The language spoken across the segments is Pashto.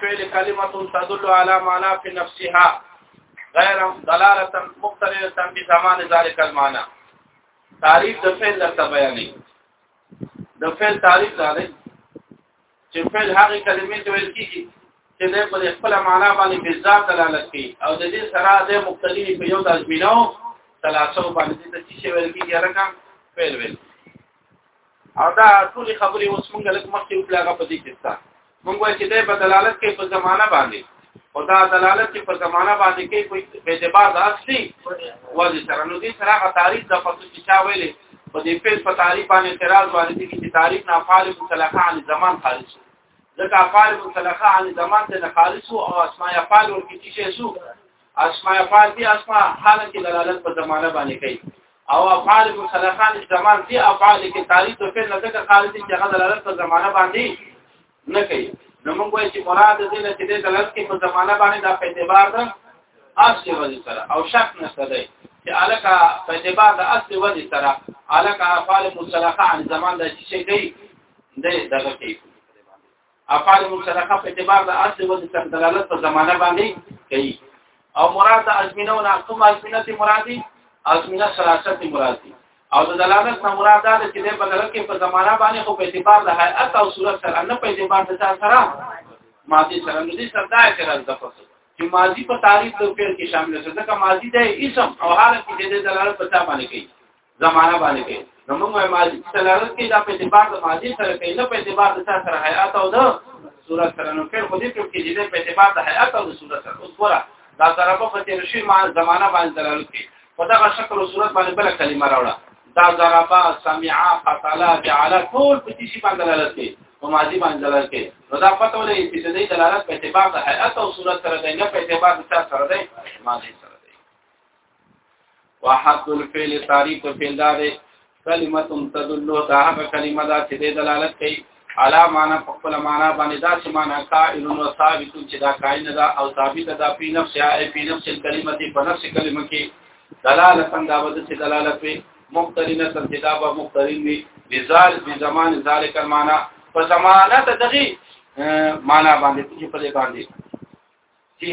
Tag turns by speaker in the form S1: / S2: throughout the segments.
S1: فعل کلمه تدل على معنى في نفسها غير دلاله مقترنه بزمان ذلك المعنى تعریف د فعل درته بیانې د فعل تعریف دا دی چې فعل هغه کلمې ته ویل کیږي چې د په خپل معنا باندې په ذات دلالت کوي او د دې سره د مقتدی په یو د ازمینو ثلاثو باندې د څه ویل کیږي هغه فعل ویل او دا ټول خبرې اوس موږ لږ مخکې وکړه په دې کې څه موږ وایو چې د بدلالت کې په زمانہ باندې او دا دلالت کې په زمانہ باندې کې کوئی په اعتبار د اصلي وځي سره نو دې سره غا تاریخ د فصل چې چا ویلې په دې په په تاریخ باندې اعتراض وارد دي چې تاریخ نه فعال متلقه عن زمان خارج ځکه فعال متلقه عن زمان ته خارج او اسماء فعال ورکې شي شو اسماء افعال دي اسماء حال کې دلالت په زمانه باندې کوي او افعال مخلقان زمان دي افعال کې تاریخ او فعل لکه خالص چې هغه دلالت په زمانه باندې نه کوي نو موږ وایو چې مراد دې نه چې دلالت کې په زمانه باندې دا په اعتبار ده اصل وځي سره او شک نشته دی چې الکه په اعتبار د اصل وځي سره الکه افعال مخلقان زمان د شي کوي دې دغه کوي افعال مشرقه په اعتبار د اصل او د دلالت په زمانه باندې کوي او مراد ازمینه او ناقم ازمینه تی مرادی ازمینه سراست مرادی او د دلالت نه مراد دا چې د بدلت کې په زمانه باندې خو په اعتبار د هيئت او صورت سره نه په اعتبار د ځان سره ماضی سره نو دې سره دا اعتراض ده پس چې ماضی په تعریف د فعل کې شامل ده ځکه ماضی د اسم او حالت کې د دلالت په څه باندې کوي زمانہ باندې کې نو موږ وایم ماضي سلارت کې دا په اعتبار د ماضي سره کې نه په اعتبار د سره حیات او د صورت سره نو فعل خو دې ټول کې دې په اعتبار د حیات او د صورت سره اوس ورا دا ضربه په تیر شي ما زمانہ باندې دلالت کوي په دا شکل او صورت باندې بل کلمه راوړه دا ضربه سمعا قتل جعل ټول په دې شي باندې دلالت کوي په ماضي باندې دلالت کوي نو دا پته ولې چې دې دلالت په اعتبار د حیات او صورت سره دی نه په اعتبار د سره دی ماضي سره وحد الفعل تعریف فعل دار کلمه تدل دا هغه کلمه ده چې د دلالت کوي علا معنا په خپل معنا باندې دا چې معنا قائل او ثابت چې دا قائل ده او ثابت ده په نفس یا په نفس کلمه په نفس کلمه کې دلالت دا ود چې دلالت وي مقترنه تنتدابه مقترن وي بذال په زمان ذالک معنا په زمانه ته دغه معنا باندې چې په دې باندې چې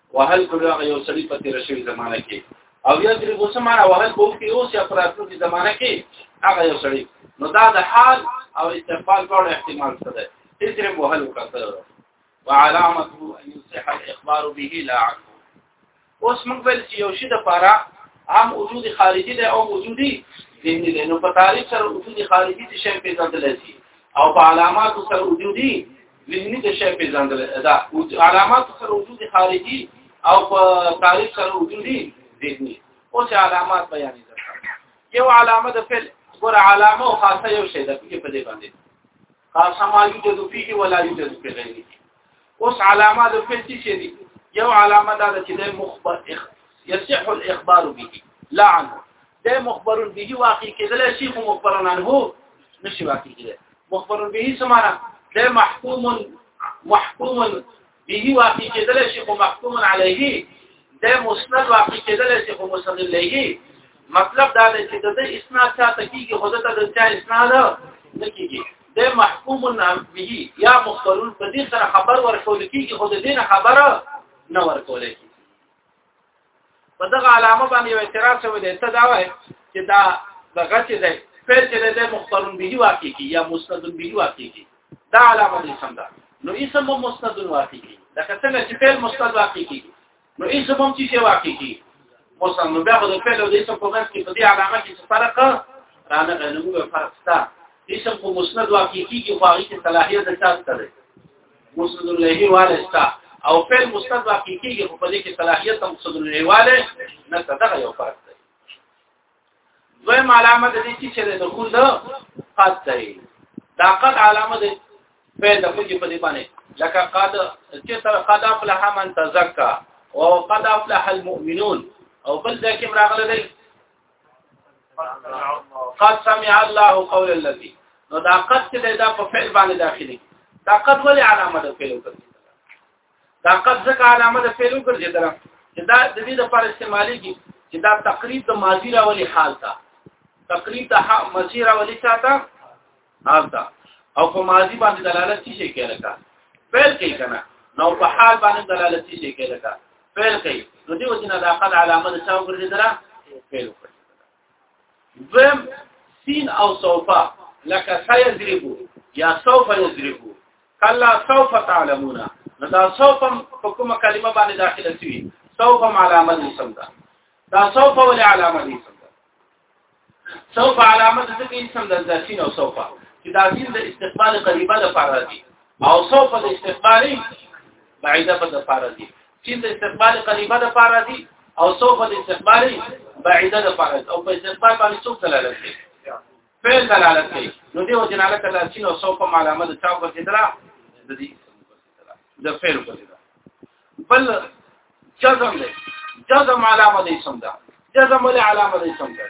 S1: وهل کړو هغه یو سړی په تیر شوی زمانہ کې او یا چې اوس معنا وهل کوو کې اوس یا پراتو کې زمانہ کې هغه یو سړی نو دا د حال او استقبال ټول احتمال څه ده تیسره وهل وکړه وعلامته ان يصح الاخبار به لا عنه اوس موږ بل چې یو شی د پاره هم وجود خارجي ده او وجودي ذهني ده نو په تعریف سره وجود خارجي څه شی پیدا کړی او په علامات سره وجودي ذهني د شی پیژندل دا او علامات سره وجود خارجي او په تعریف سره وجودي ذهني او چې علامات بیانې ده یو علامه د فعل ګور علامه او خاصه یو شی ده په دې باندې خاصه ما یوجد فيه ولا یوجد في غیره اوس علامه د فعل څه دي یو علامه دا چې د مخبر يصح الاخبار به لا عنه د مخبرون به واقع کېدل شي خو مخبرون عنه نشي واقع کېدل مخبرون به سمانه د محکوم محکوم به واقع کېدل شي خو محکوم علیه د مسند واقع کېدل شي خو مسند علیه مطلب دا دی چې د اسناد ساته کیږي خو د چا اسناد نه کیږي د محکوم به یا مخبرون په دې سره خبر ورکول کیږي خو د دې خبره نه ورکول کیږي په دغه علامه باندې یو اعتراض شوی دی ته دا وایي چې دا دغه چې دی فعل چې دی مختارون به واقع کی یا مسند به واقع کی دا علامه دې سم ده نو اسم هم مسند واقع کی دا څنګه چې فعل مسند واقع کی نو اسم هم چې واقع کی مسند نو بیا د فعل او د اسم په منځ کې په دې علامه کې فرق رانه غنمو فرق شته اسم کو مسند واقع کیږي خو هغه صلاحیت د چا سره مسند الهی والے ستا او فعل مسند واقع کیږي خو په دې کې صلاحیت هم مسند الهی والے نه صدقه یو فرق دی دویم علامه د دې چې د دخول ده قد دی دا قد علامه د فعل د فعل په دې باندې لکه قد چې تر قد افلح من تزکا او قد افلح المؤمنون او بل ځکه راغله دی قد سمع الله قول الذي نو دا قد چې دا په فعل باندې داخلي دا قد ولې علامه د فعل وکړي دا قد ځکه علامه د فعل وکړي دا چې دا د دې لپاره استعمالي کی چې دا تقریب د ماضی راولي حال تا تقریب د ماضی راولي چاته ناستا او په ماضی باندې دلالت څه شي کوي لکه فعل کوي کنه نو په حال باندې دلالت څه شي کوي لکه فعل کوي نو دی وجنه د اخذ علامه د چا وګرځیدله فعل وکړي دویم سین او سوفا لکه سيذربو یا سوف يذربو کلا سوف تعلمون نو دا سوف په کومه کلمه باندې داخله شي سوف علامه دې سم ده دا سوف ولې علامه دې سم ده سوف علامه د دې اسم د ذاتین او سوف چې د ذاتین د استقبال قریبه د فار دي او سوف د استقبال بعیده په د فار دي چې د استقبال قریبه د فار دي او سوف د استقبال بعیده د فار او په استقبال باندې څوک دلالت کوي فعل دلالت کوي نو دیو جنالت الله سین او سوف علامه د چا په ذکر د دې د فعل په ځای بل جزم دی جزم علامه دی سم ده جزم له علامه دی سم ده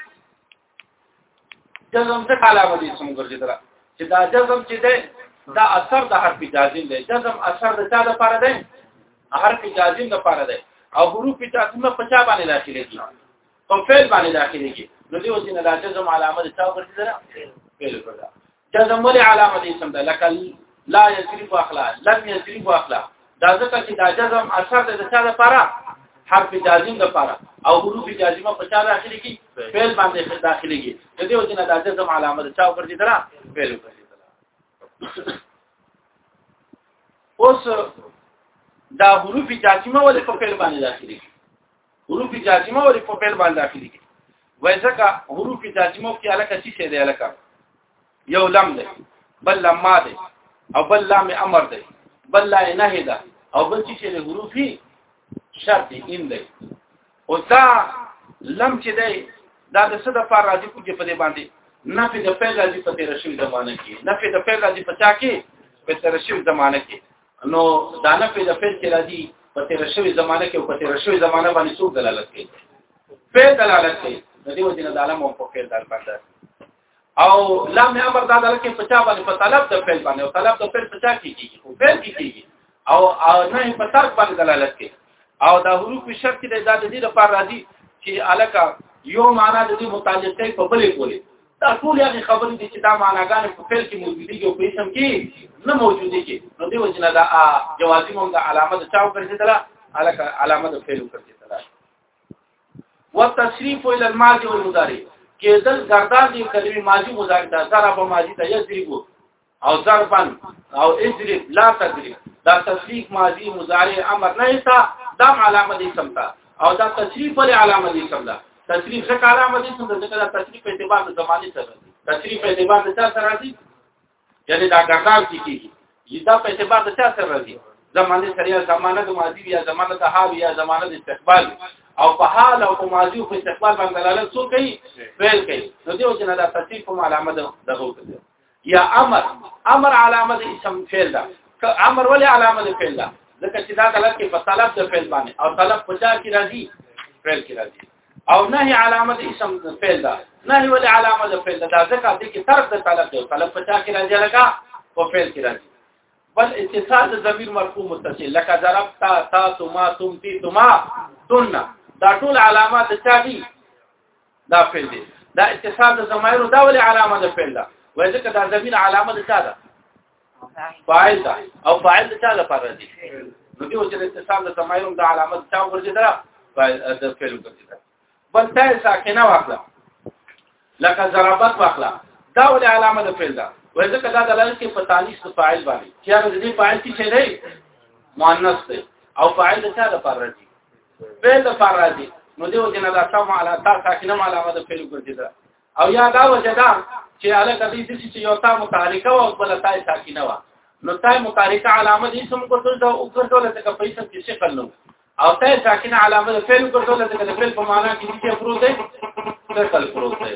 S1: جزم څه علامه دی سم ګرځیدل چې دا جزم چې ده دا اثر د حرف جازم دی جزم اثر د چا لپاره دی حرف جازم لپاره دی او حروف جازم په چا باندې داخلي دي په فعل باندې داخلي دي نو دی وځي نه د جزم علامه د چا ګرځیدل فعل ګرځیدل جزم ولې علامه دې سم ده لکه لا یصرف اخلا لم یصرف اخلا دا ځکه چې دا جزم اثر د څه لپاره حرف جازم لپاره او حروف جازمه په چا داخلي کی فعل باندې داخلي کی د دې وجه نه دا جزم علامه د چا پر دې درا فعل پر دې درا اوس دا حروف جازمه ولې په فعل باندې داخلي کی حروف جازمه ولې په پیل باندې داخلي دي وای ځکه حروف جازمه کې علاقه څه شه دی علاقه یو لم دی بل لما دی او بل لام امر دی بل لا نه ده او بل څه شه حروف شرط ان دی او دا لم چې دی دا د څه د فار راځي کوجه په دې باندې نه په د پیل راځي په تیر شوی زمانه کې نه په د پیل راځي په چا کې په تیر شوی زمانه کې نو دا نه په دفعه کې راځي په تیر شوی زمانه کې او په تیر شوی زمانه باندې څوک دلالت کوي په دلالت کوي د دې وجه نه د علم په فعل دال باندې او لام امر دا دلالت کوي په چا باندې په طلب د فعل باندې او طلب د فعل په چا کې کیږي خو فعل کې کیږي او نه په ترک باندې دلالت کوي او دا حروف په شرط کې د دې لپاره راځي چې الکه یو معنا د دې متعلقې په بلې پورې دا ټول هغه خبرې دي چې دا معناګانې په فعل کې موجودې دي او په اسم کې نه موجودې دي نو دی وجنه دا جوازي مونږه علامه د چاو ګرځیدله الکه علامه د فعل ګرځیدله وتصریف الى الماضي والمضارع کېدل ګردان دي کلمې ماضي مضارع دا سره په ماضي ته یذربو او ضربا او اجرب لا تدري دا تصریف ماضی مضارع امر نه تا دا علامه دي سمتا او دا تصریف ولې علامه دي سمتا تصریف څه علامه دي سمتا ځکه دا تصریف اعتبار د زمانه سره تصریف اعتبار د چا سره دي یعنی دا ګردان کیږي دا په اعتبار د چا سره راځي زمانه سره یا زمانه د ماضی یا زمانه د حال یا زمانه د استقبال او په حال او په ماضی او په استقبال باندې دلالت څو کوي فعل کوي نو دیو جنا دا تصریف کوم علامه ده دغه کوي یا امر امر علامه د اسم فعل ده که امر ولی علامه د فعل ده ځکه چې دا غلط کې په طلب د فعل باندې او طلب په چا کې راځي فعل کې راځي او نهي علامه د اسم د فعل ده نهي ولی علامه د فعل ده ځکه د کې طرف د طلب دی طلب په چا کې راځي لکه په فعل کې راځي بل اتصال د ضمیر مرفوع متصل لکه ضربتا تا تما تم تی تما تن دا ټول علامات چا دي دا فعل دی دا اتصال د ضمائر دا ولې علامه ده فعل ده وای ځکه دا ضمیر علامه ده چا ده فاعل ده او فاعل ده چا ده پر دي نو دیو چې اتصال د ضمائر دا علامه ده چا ورته ده فاعل ده فعل ورته ده بل تای ساکنه واخله لکه ضربت واخله دا ولې علامه ده فعل ده وای ځکه دا دلالت کوي په تانیث د فاعل باندې چې هغه د فاعل څه دی مؤنث دی او فاعل ده چا ده پر دي فعل د فار راځي نو دیو جن دا سم علا تا ساکنه علامه د فعل ګرځي دا او یا دا وجه دا چې علا کدی د چې یو تا متحرکه او بل تا ساکنه وا نو تا متحرکه علامه دې سم ګرځول دا او ګرځول ته په پیسې کې شکل نو او تا ساکنه علامه د فعل ګرځول ته د فعل په معنا کې چې پروت دی فعل پروت دی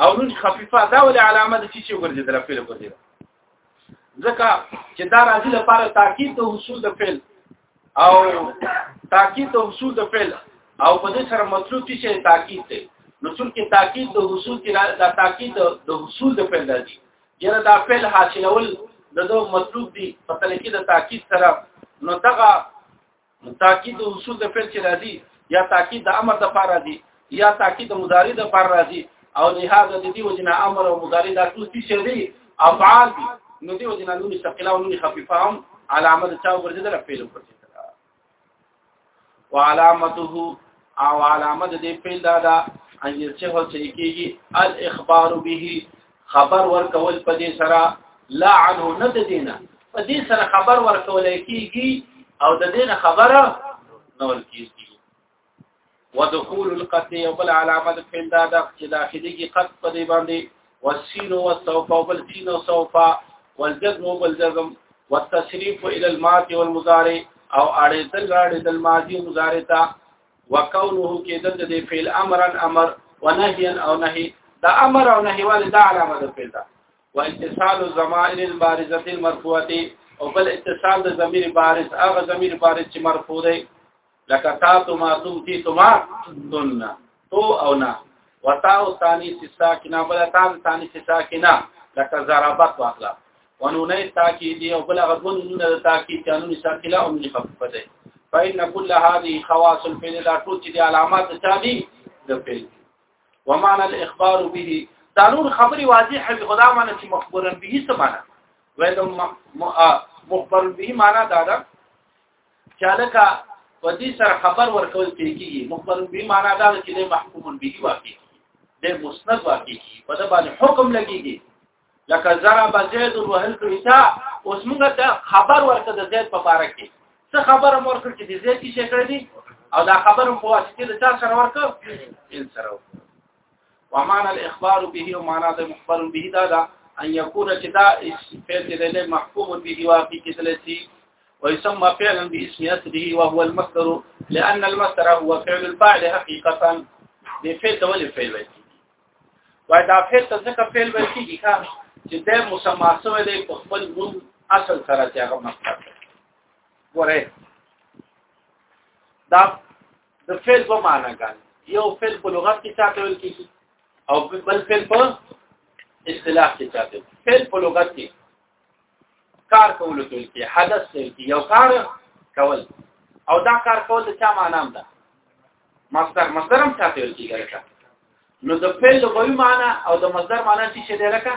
S1: او نون خفيفه دا ولې علامه د چی چې ورځي د فعل ورځي ځکه چې دا راځي لپاره تاکید د حصول د فعل او تاکید د حصول د فعل او په دې سره مطلوب چې تاکید دی نو چې تاکید د حصول کې دا تاکید د حصول د فعل دی یره دا فعل حاصلول د دوه مطلوب دی په تل کې د تاکید سره نو دغه نو تاکید د اصول د فعل چې راځي یا تاکید د امر د فار راځي یا تاکید د مضارع د فار راځي او لهدا د دې وجنه امر او مضارع د ټول څه دي افعال دي نو دې وجنه نون ثقيله او نون خفيفه هم علامه د چا ورجدل فعل ورجدل وعلامته او علامه د دې فعل دا ده ان يرچه چې کېږي الاخبار به خبر ورکول په دې سره لا عنه نه د دینه په دې سره خبر ورکول کیږي او د دینه خبره نور کیږي ودخول القتل یو بل علامه د فعل دا د چې داخلي کې قد په دې باندې والسين والسوف وبل سين وسوف والجزم وبل جزم والتصريف الى الماضي والمضارع او اړېدل راړېدل ماضي او مضارع ته وکونه کېدل د فعل امرا امر ونهيا او نهي دا امر او نهي والي دا علامه د فعل ده واتصال الضمائر البارزه المرفوعه او بل اتصال د ضمیر بارز هغه ضمیر بارز چې مرفوع دی لکه تا تو ما تم تی تو ما تن تو او نا وتا او ثانی ساکنا بل تا ثانی ساکنا لکه ضربت واخلا ونونه تاکید او بل غدون نونه د تاکید قانوني ساکله او نه خفه ده فإن كل هذه خواص الفعل لا ټول چې علامات چا دي د فعل ومعنى الاخبار به دا نور خبري واضح وي خدا معنی چې مخبرن به څه معنی وای د مخبر به معنی دا ده چې لکه په دې سره خبر ورکول کېږي مخبر به معنی دا ده چې محکوم به واقع دی مسند واقع کیږي په دې باندې حکم لګيږي لکه ضرب زید وهل عیسی اوس موږ ته خبر ورکړه د زید په اړه کې څه خبره مور کړ چې د زید کی شي کړی او دا خبره په واسطه د چا سره ورکړ ان سره ومعنى الاخبار به ومعنى د مخبر به دا دا ان يكون چې دا فعل دې محکوم به واقع کېدل شي ويسمى فعلا باسم يسره وهو المصدر لأن المصدر هو فعل الفاعل حقيقة بفعل ولي فعل وای دا فعل ته ځکه فعل ویل کیږي ښا چې د مسما سره د خپل نوم اصل سره چې هغه مقصد وره دا د فعل په معنا ګان یو فعل په لغت کې چاته ویل کیږي او بل فعل په اصطلاح کې چاته فعل په لغت کې کار کول ته کې حدث ته کې یو کار کول او دا کار کول د چا معنا ده مصدر مصدر هم چاته ویل کیږي نو د فعل لغوي معنی او د مصدر معنی څه شي دی لکه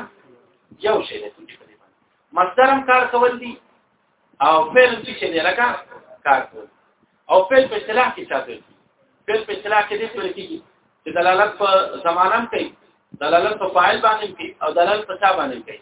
S1: یو شی دی کوم په دې باندې مصدر هم کار کول دي او فعل څه شي دی لکه کار کول او فعل په اصطلاح کې څه دی فعل په اصطلاح کې دې څه کېږي چې دلالت په زمانم کوي دلالت په فاعل باندې کوي او دلالت په څه باندې کوي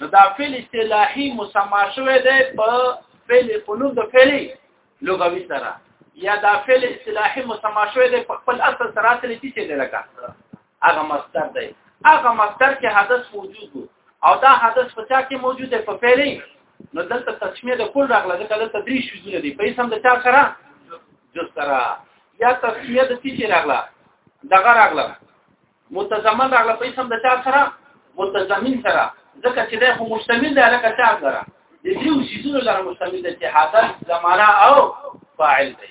S1: نو دا فعل اصطلاحي مسما شوی دی په فعل قلوب د فعل لغوي سره یا دا فعل اصطلاحي مسما شوی دی په خپل اصل سره اصل کې څه دی لکه هغه مصدر دی هغه مصدر کې حدث موجود وو او دا حدث په چا کې موجود دی په فعل نو دلته تسمیه د کل راغله دلته د تدریج شوزونه دی په اسم د چا سره جو سره یا تسمیه د څه راغله دغه راغله متضمن راغله په اسم د چا سره متضمن سره ځکه چې دا خو مشتمل دی لکه چا سره د دې وسیزونو لپاره مشتمل دی چې حاضر زمانہ او فاعل دی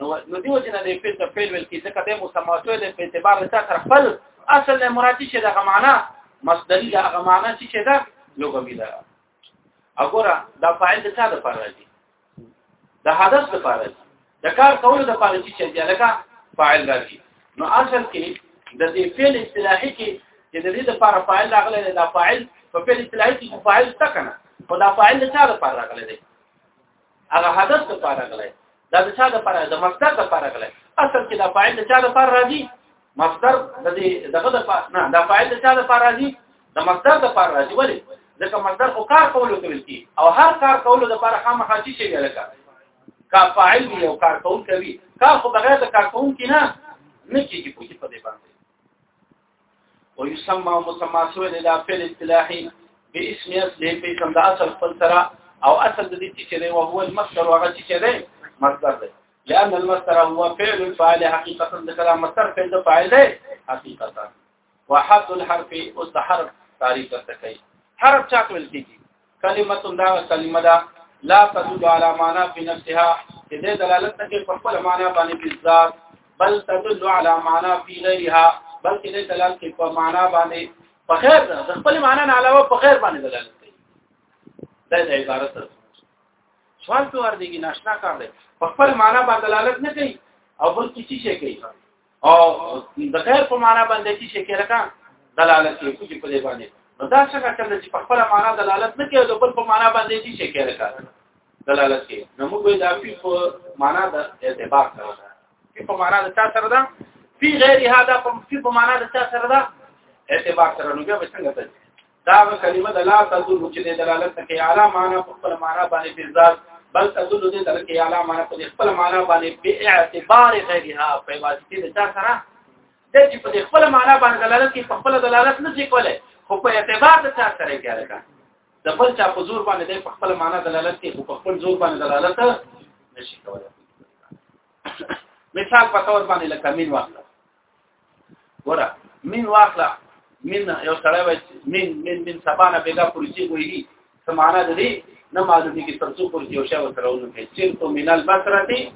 S1: نو نو دیو چې نه دی په څه فعل ول کې ځکه د مسماتو د په اعتبار سره سره خپل اصل نه مراد شي دغه معنا مصدری دغه معنا چې ده لغوي ده وګوره دا فاعل د چا لپاره دی د حدث لپاره د کار کولو لپاره چې چل دی لکه فاعل راځي نو اصل کې د دې فعل اصطلاحي کې چې د دې لپاره فاعل راغلی دی دا فاعل په فعل اصطلاحي کې فاعل څه کنه خو دا فاعل د چا لپاره راغلی دی هغه حدث لپاره راغلی دا د چا لپاره د مصدر لپاره راغلی اصل کې دا فاعل د چا لپاره راځي مصدر د دې دغه د پاره نه دا فاعل د چا د پاره راځي د مصدر د پاره راځي ولی ځکه مصدر خو کار کولو کوي کی او هر کار کولو د پاره خامخا چی شي لکه کا فاعل دی او کار کول کوي کار خو بغیر د کار کول کی نه نه کیږي په دې په دې باندې او یسمى مسمى سوی د فعل اصطلاحي به اسم اصل په سم د اصل خپل سره او اصل د دې چې دی او هو المصدر هغه چې دی مصدر دی لأن المصدر هو فعل الفاعل حقيقة ذكر مصدر فعل الفاعل حقيقة وحد الحرف اوس حرف تعریف درته کوي حرف چاته ویل کیږي کلمه دا کلمه دا لا تدل على معنا في نفسها چې دې دلالت کوي په خپل معنا باندې په ذات بل تدل على معنا في غيرها بلکې دې دلالت کوي په معنا باندې په خیر د خپل معنا نه علاوه په خیر باندې دلالت کوي دا د عبارت سوال په ور دیږي ناشنا کار دی په خپل معنا باندې دلالت نه کوي او بل څه شي کوي او د غیر په معنا باندې څه شي کوي لکه دلالت کوي چې په دې باندې نو دا څنګه کله چې په خپل معنا دلالت نه کوي او بل په معنا باندې څه شي کوي لکه دلالت کوي نو موږ به دا په معنا د اعتبار سره ده په معنا د تاسو سره ده په غیر هدا په معنا د تاسو سره ده اعتبار سره نو بیا به څنګه دا کلمه د لا تدل چې د دلالت کوي اعلی معنا په خپل معنا باندې په ذات بل تدل دې تر کې اعلی معنا په خپل معنا باندې په اعتبار غیرها په واسطه د چا سره د چې په خپل معنا باندې دلالت کوي په خپل دلالت نه شي کولای خو په اعتبار د چا سره کوي لکه د بل چا په زور باندې په خپل معنا دلالت کوي خو په خپل زور باندې دلالت نشي کولای مثال په تور باندې لکه مين واخله ګوره من واخلا من یو سړی وای من من من سبانه بیګا پولیسي ویلي سمانه د دې نه معلومي کې ترڅو پر یو شی وسره ونه کې چې تو من البصره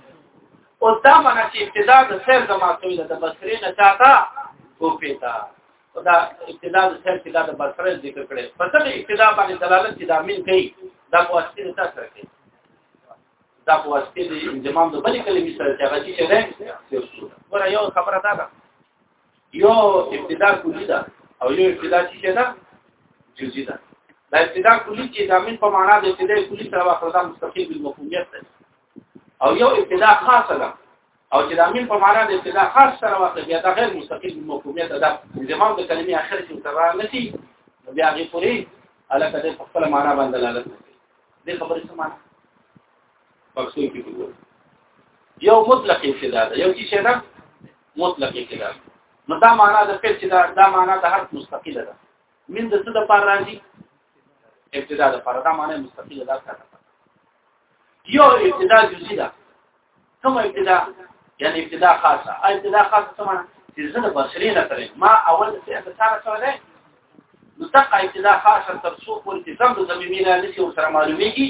S1: او دا معنی چې ابتدا د سر د ماتوي د بصرې نه چاته او پیتا او دا ابتدا د سر کې دا د بصرې ذکر کړي په دې ابتدا باندې دلالت چې دا من کوي دا په اصلي تاسو کې دا په واسطه د انضمام د بلې کلمې سره چې هغه چې ده ور یو خبره ده دا یو ابتدا کلی ده او یو ابتدا چې ده جزئی ده دا ابتدا کلی چې د امین په معنا د ابتدا کلی سره واخره مستقیم بالمفهومیت ده او یو ابتدا خاصه ده او چې د امین په معنا د ابتدا خاص سره واخره بیا دا غیر مستقیم بالمفهومیت ده انضمام د کلمې اخر کې سره نشي بیا غي پوری علاقه د خپل معنا باندې لاله د خبرې سمانه پښتو کې دی یو مطلق ابتدا ده یو چې ده مطلق ابتدا نو دا معنا د فعل چې دا دا معنا د حرف مستقله ده من د څه د پر راځي ابتدا د پر دا معنا مستقله ده یو ابتدا جزئی ده کوم ابتدا یعنی ابتدا خاصه ابتدا خاصه څه معنی چې زه د بصری نه ترې ما اول څه احسان شوی نو دغه ابتدا خاصه تر څو پورې چې زم د زمینه نشي ور سره معلومیږي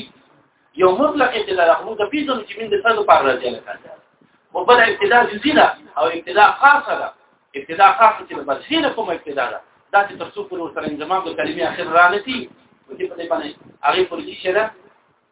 S1: یو مطلق ابتدا ده موږ پیژنو چې من د څه لپاره راځي لکه او بل ابتدا جزئی ده او ابتدا خاصه ده ابتدا خاصه چې بس هیله کوم ابتدا ده دا چې تر څو پر سره انضمام د کلمې اخر رانه تي او چې په دې باندې هغه پر دې شي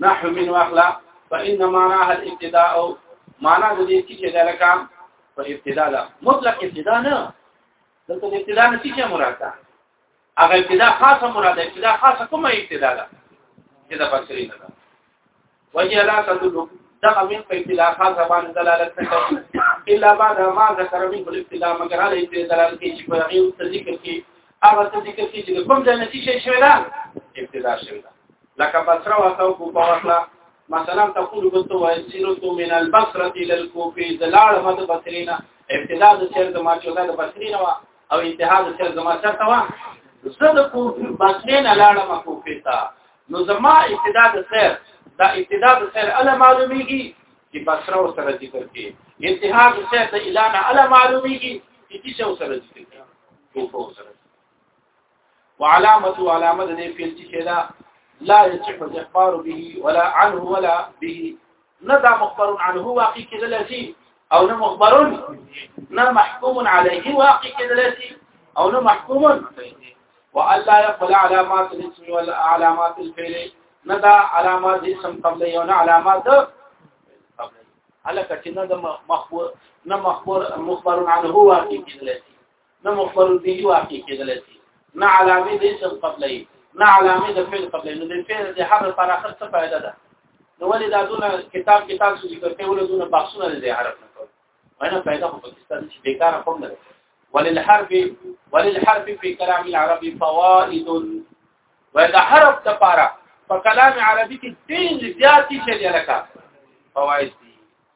S1: نحو من واخلا فإن معناها الابتداء معنا د دې چې دا لکه په ابتدا ده مطلق ابتدا نه دلته د ابتدا نه څه مراد ده هغه ابتدا خاصه مراد ده ابتدا خاصه کومه ابتدا ده چې دا فکرې نه ده وهي لا تدل دغه من په اطلاع خاصه باندې دلالت کوي الا بعد ما ذکر من په اطلاع مگر علی په دلالت کوي چې په هغه څه ذکر کوي هغه څه ذکر کوي چې کوم ځای نشي شي شوی دا ابتدا شوی دا لکه بصره او تو کو پاوخلا مثلا تقول بنت وسيرت من البصره الى الكوفه دلال مد بصرينا ابتدا د سر د ما چولا د بصرينا او انتها د سر د ما چرته وا زه د کوفه بصرينا لاړه ما کوفه تا نو زما ابتدا د سیر دا ابتدا د سیر اله معلومیږي چې بصره او سره ذکر کې انتها د سیر د اعلان اله معلومیږي چې چې څو سره ذکر کې کوفو سره وعلامه علامه د فعل چې دا لا يصح الاخبار به ولا عنه ولا به نه دا مخبر عنه واقع کېدل شي او نه مخبر نه محکوم عليه واقع کېدل شي او نه محکوم والا يقبل علامات الاسم والعلامات الفعل نه دا علامات اسم قبل یو نه علامات هلکه چې نه د مخبر نه مخبر مخبر عنه واقع کېدل شي نه مخبر به واقع کېدل شي نه علامه د اسم قبلې نه علامه د فعل قبلې نو د فعل د حرف پر اخر څه فائدہ ده نو ولې دا دونه کتاب کتاب څه ذکر کوي ولې دونه بحثونه د حرف نه کوي وینه فائدہ په پاکستان کې بیکاره کوم نه وللحرف وللحرف في كلام العرب فوائد وإذا حرف تفارق په کلام عربي کې ډېر زیات شي لکه فواید دي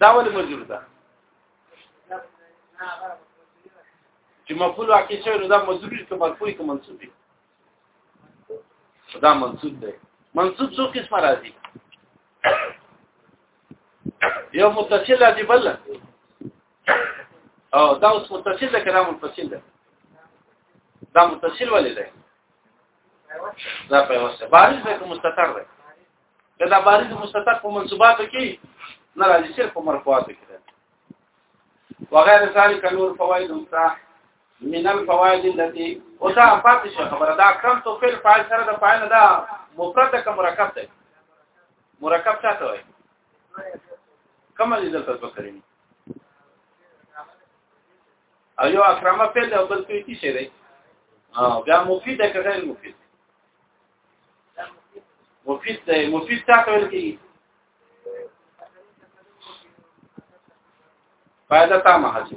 S1: دا ولې مجرور ده چې مفعول واقع شوی نو دا مجرور کې مرفوع کې منصوب دی دا منصوب دی منصوب څو قسمه راځي یو متصل راځي بل او دا اوس متصل ده کلام متصل ده دا متصل ولې ده دا په واسطه بارز ده کوم مستتر ده که دا بارز مستتر په منصوباتو کې نه راځي صرف په مرفوعاتو کې ده وغیر ذلک نور فواید امتا من الفوائد التي ودا پاتې شو خبره دا کم تو فعل فاعل سره د فاعل دا مفرد کا مرکب ده مرکب څه ته وایي کمل دلته ذکرین او یو اکرمه په دې بل کې څه شي دی او بیا مفید ده که غیر مفید مفید ده مفید تا ته ویل کی فائدہ تا ما حاصل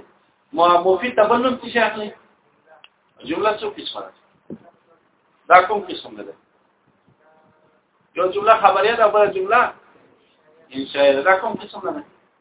S1: مو مفید ته بل نوم څه اخلي جمله څو قسمه ده دا کوم قسم ده یو جمله خبریه ده بل جمله انشاء الله دا کوم قسم ده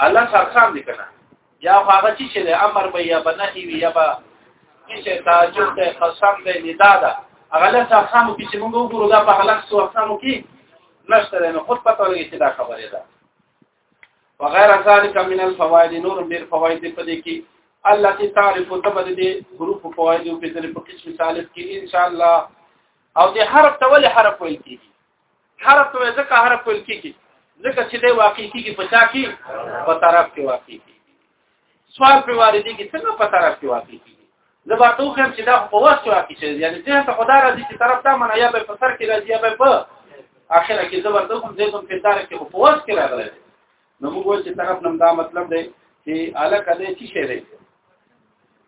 S1: الله سرخان دي کنه یا هغه چې چې امر به یا بنهي وي یا به چې تعجب ده قسم ده ندا ده هغه له سرخان کې چې موږ وګورو دا په خلک سو افهمو کې نشته نو خود پته لګي چې دا خبره ده وغیر ذلك من الفوائد نور من الفوائد په دې کې الله تعالی تعریف او تبد دې حروف او فوائد او په دې په قسم ثالث کې ان شاء الله او دې حرف ته ولې حرف ویل کېږي حرف ته ځکه حرف ویل کیږي ځکه چې دی واقع کیږي په چا کې په طرف کې واقع کیږي سوال په واردې کې څنګه په طرف کې واقع کیږي زه به ته خم چې دا په وخت کې واقع شي یعنی ځین ته خدای راځي چې طرف ته منه یا په سر کې راځي یا په اخره کې زه ورته کوم زه کوم په طرف کې په وخت کې راغلی نو موږ وایو چې طرف نم دا مطلب دی چې الک دې چې شی دی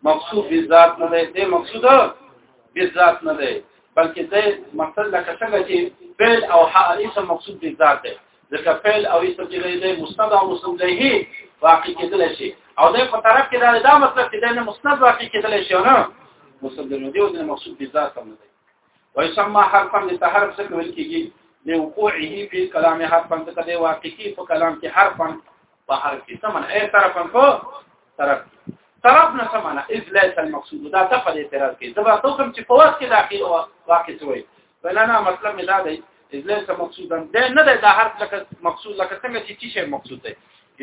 S1: مقصود ذات نه دی دې مقصود ذات نه دی بلکې دې مقصد لکه څنګه چې فعل او حال اسم مقصود ذات دی ځکه فعل او اسم چې دی مستند او مسند دی واقع کېدل شي او دې په طرف کې دا دا مطلب چې دې مستند واقع کېدل شي نه مسند دی او دې مقصود ذات هم نه دی ويسمى حرفا لتحرف څه ویل کیږي لوقوعه في كلام حرفا څه دی واقع کی په کلام کې حرفا په حرف کې ثمن اي طرفا په طرف طرف نه ثمن اذ ليس المقصود دا ته په اعتراض کې دا ته کوم چې په وخت کې داخل او واقع شوی بلنه مطلب ملا دی اذ ليس مقصودا دا نه دی دا حرف لکه مقصود لکه څنګه چې شی مقصود دی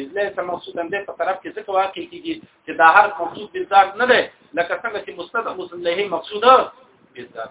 S1: اذ ليس مقصودا دا په طرف کې څه واقع کیږي چې دا هر مقصود به ذات نه ده لکه څنګه چې مستد مسند له مقصود به ذات